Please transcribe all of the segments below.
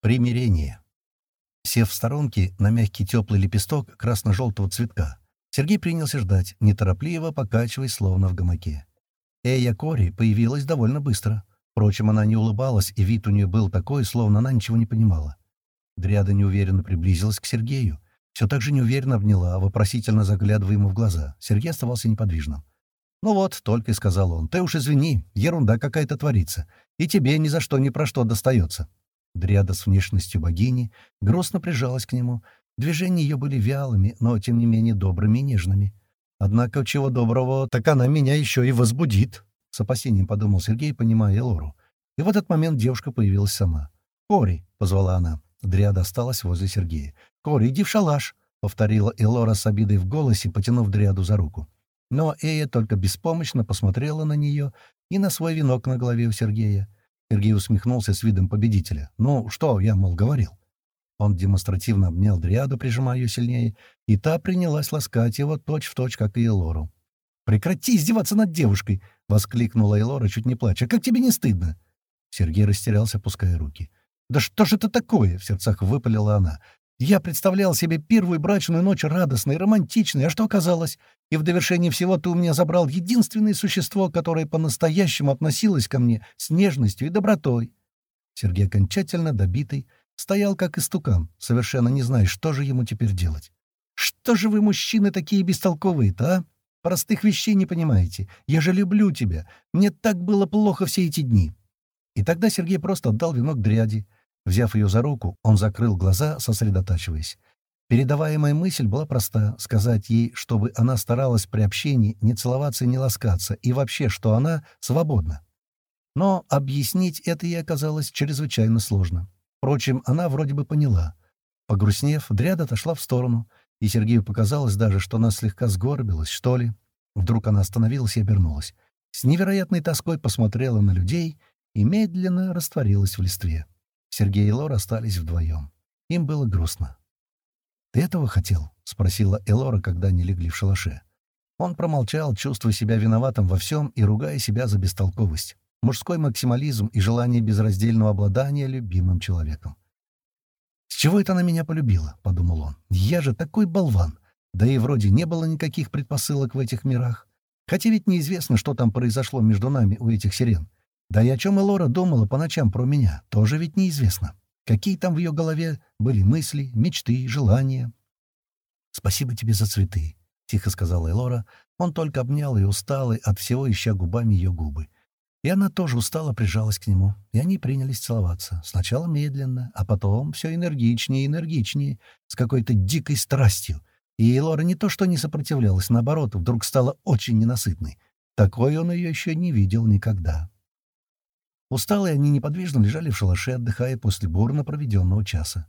Примирение. Сев в сторонке на мягкий теплый лепесток красно-желтого цветка, Сергей принялся ждать, неторопливо покачиваясь, словно в гамаке. Эя Кори появилась довольно быстро. Впрочем, она не улыбалась, и вид у нее был такой, словно она ничего не понимала. Дриада неуверенно приблизилась к Сергею. Все так же неуверенно обняла, вопросительно заглядывая ему в глаза. Сергей оставался неподвижным. «Ну вот», — только и сказал он, — «ты уж извини, ерунда какая-то творится, и тебе ни за что ни про что достается». Дриада с внешностью богини грустно прижалась к нему. Движения ее были вялыми, но, тем не менее, добрыми и нежными. «Однако, чего доброго, так она меня еще и возбудит», — с опасением подумал Сергей, понимая Элору. И в этот момент девушка появилась сама. «Кори», — позвала она. Дриада осталась возле Сергея. «Кори, иди в шалаш», — повторила Элора с обидой в голосе, потянув Дриаду за руку. Но Эя только беспомощно посмотрела на нее и на свой венок на голове у Сергея. Сергей усмехнулся с видом победителя. «Ну, что я, мол, говорил?» Он демонстративно обнял Дриаду, прижимая ее сильнее, и та принялась ласкать его точь-в-точь, точь, как и Элору. «Прекрати издеваться над девушкой!» — воскликнула Элора, чуть не плача. «Как тебе не стыдно?» Сергей растерялся, опуская руки. «Да что же это такое?» — в сердцах выпалила она. Я представлял себе первую брачную ночь радостной, романтичной, а что оказалось? И в довершении всего ты у меня забрал единственное существо, которое по-настоящему относилось ко мне с нежностью и добротой. Сергей окончательно добитый, стоял как истукан, совершенно не зная, что же ему теперь делать. «Что же вы, мужчины, такие бестолковые-то, а? Простых вещей не понимаете. Я же люблю тебя. Мне так было плохо все эти дни». И тогда Сергей просто отдал венок дряди, Взяв ее за руку, он закрыл глаза, сосредотачиваясь. Передаваемая мысль была проста — сказать ей, чтобы она старалась при общении не целоваться и не ласкаться, и вообще, что она свободна. Но объяснить это ей оказалось чрезвычайно сложно. Впрочем, она вроде бы поняла. Погрустнев, дряда отошла в сторону, и Сергею показалось даже, что она слегка сгорбилась, что ли. Вдруг она остановилась и обернулась. С невероятной тоской посмотрела на людей и медленно растворилась в листве. Сергей и Лора остались вдвоем. Им было грустно. «Ты этого хотел?» — спросила Элора, когда они легли в шалаше. Он промолчал, чувствуя себя виноватым во всем и ругая себя за бестолковость, мужской максимализм и желание безраздельного обладания любимым человеком. «С чего это она меня полюбила?» — подумал он. «Я же такой болван! Да и вроде не было никаких предпосылок в этих мирах. Хотя ведь неизвестно, что там произошло между нами у этих сирен. Да и о чем Элора думала по ночам про меня, тоже ведь неизвестно. Какие там в ее голове были мысли, мечты, желания. «Спасибо тебе за цветы», — тихо сказала Элора. Он только обнял ее усталый, от всего ища губами ее губы. И она тоже устало прижалась к нему, и они принялись целоваться. Сначала медленно, а потом все энергичнее и энергичнее, с какой-то дикой страстью. И Элора не то что не сопротивлялась, наоборот, вдруг стала очень ненасытной. Такой он ее еще не видел никогда. Усталые они неподвижно лежали в шалаше, отдыхая после бурно проведенного часа.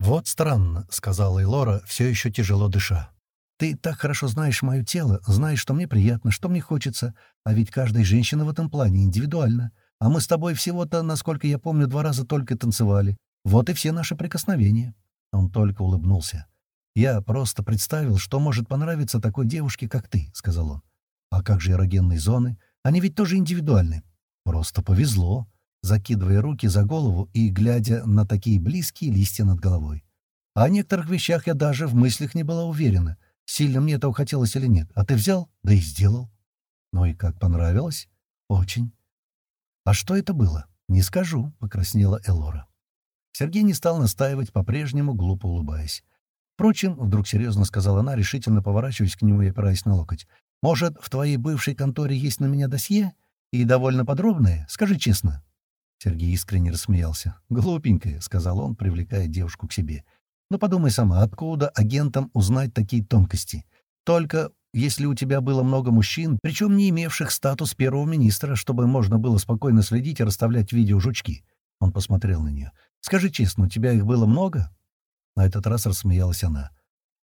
«Вот странно», — сказала Элора, все еще тяжело дыша. «Ты так хорошо знаешь мое тело, знаешь, что мне приятно, что мне хочется, а ведь каждая женщина в этом плане индивидуальна. А мы с тобой всего-то, насколько я помню, два раза только танцевали. Вот и все наши прикосновения». Он только улыбнулся. «Я просто представил, что может понравиться такой девушке, как ты», — сказал он. «А как же эрогенные зоны? Они ведь тоже индивидуальны. Просто повезло, закидывая руки за голову и глядя на такие близкие листья над головой. О некоторых вещах я даже в мыслях не была уверена, сильно мне этого хотелось или нет. А ты взял, да и сделал. Ну и как, понравилось? Очень. А что это было? Не скажу, покраснела Элора. Сергей не стал настаивать, по-прежнему глупо улыбаясь. Впрочем, вдруг серьезно сказала она, решительно поворачиваясь к нему и опираясь на локоть. «Может, в твоей бывшей конторе есть на меня досье? «И довольно подробное, скажи честно». Сергей искренне рассмеялся. «Глупенькая», — сказал он, привлекая девушку к себе. «Но подумай сама, откуда агентам узнать такие тонкости? Только если у тебя было много мужчин, причем не имевших статус первого министра, чтобы можно было спокойно следить и расставлять видеожучки». Он посмотрел на нее. «Скажи честно, у тебя их было много?» На этот раз рассмеялась она.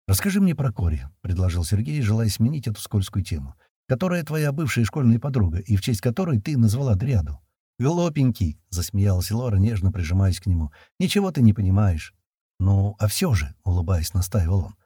«Расскажи мне про Кори», — предложил Сергей, желая сменить эту скользкую тему которая твоя бывшая школьная подруга, и в честь которой ты назвала Дриаду. «Глупенький!» — засмеялась Лора, нежно прижимаясь к нему. «Ничего ты не понимаешь». «Ну, а все же», — улыбаясь, настаивал он.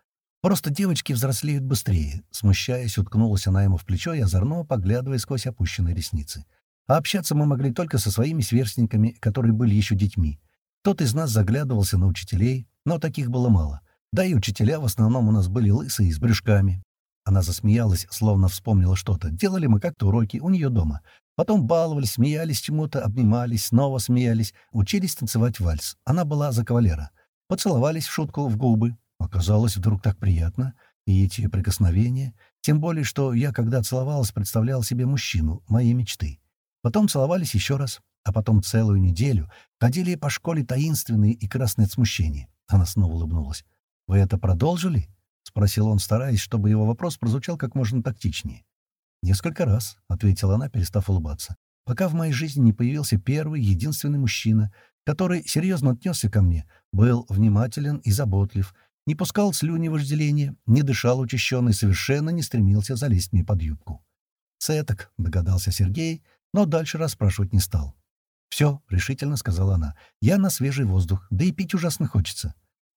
«Просто девочки взрослеют быстрее». Смущаясь, уткнулась она ему в плечо и озорно поглядывая сквозь опущенные ресницы. «А общаться мы могли только со своими сверстниками, которые были еще детьми. Кто-то из нас заглядывался на учителей, но таких было мало. Да и учителя в основном у нас были лысые, с брюшками. Она засмеялась, словно вспомнила что-то. Делали мы как-то уроки у нее дома. Потом баловались, смеялись чему-то, обнимались, снова смеялись, учились танцевать вальс. Она была за кавалера. Поцеловались в шутку в губы. Оказалось вдруг так приятно. И эти прикосновения. Тем более, что я, когда целовалась, представлял себе мужчину, моей мечты. Потом целовались еще раз, а потом целую неделю ходили по школе таинственные и красные от смущения. Она снова улыбнулась. «Вы это продолжили?» — спросил он, стараясь, чтобы его вопрос прозвучал как можно тактичнее. «Несколько раз», — ответила она, перестав улыбаться, «пока в моей жизни не появился первый, единственный мужчина, который серьезно отнесся ко мне, был внимателен и заботлив, не пускал слюни вожделения, не дышал учащенно и совершенно не стремился залезть мне под юбку. «Цеток», — догадался Сергей, но дальше расспрашивать не стал. «Все», — решительно сказала она, — «я на свежий воздух, да и пить ужасно хочется».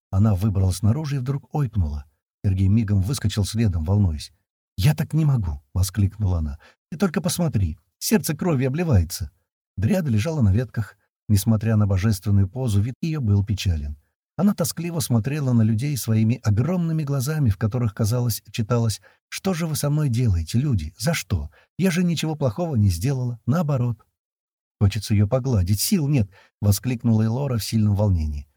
Она выбралась наружу и вдруг ойкнула. Сергей мигом выскочил следом, волнуясь. «Я так не могу!» — воскликнула она. «Ты только посмотри! Сердце крови обливается!» Дряда лежала на ветках. Несмотря на божественную позу, вид ее был печален. Она тоскливо смотрела на людей своими огромными глазами, в которых, казалось, читалось «Что же вы со мной делаете, люди? За что? Я же ничего плохого не сделала. Наоборот». «Хочется ее погладить. Сил нет!» — воскликнула Элора в сильном волнении.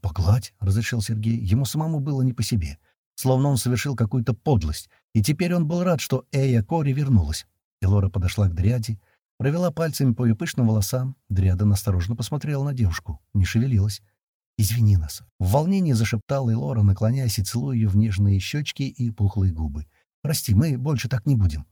«Погладь», — разрешил Сергей. Ему самому было не по себе. Словно он совершил какую-то подлость. И теперь он был рад, что Эя Кори вернулась. Элора подошла к Дриаде, провела пальцами по ее пышным волосам. Дриада настороженно посмотрела на девушку. Не шевелилась. «Извини нас». В волнении зашептала Элора, наклоняясь и целуя ее в нежные щечки и пухлые губы. «Прости, мы больше так не будем».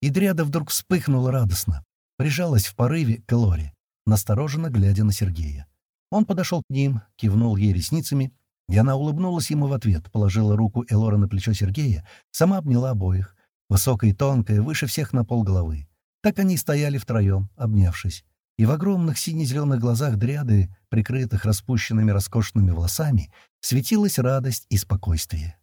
И Дриада вдруг вспыхнула радостно. Прижалась в порыве к Элоре, настороженно глядя на Сергея. Он подошел к ним, кивнул ей ресницами, и она улыбнулась ему в ответ, положила руку Элора на плечо Сергея, сама обняла обоих, высокая и тонкая, выше всех на полголовы. Так они стояли втроем, обнявшись. И в огромных сине-зеленых глазах дряды, прикрытых распущенными роскошными волосами, светилась радость и спокойствие.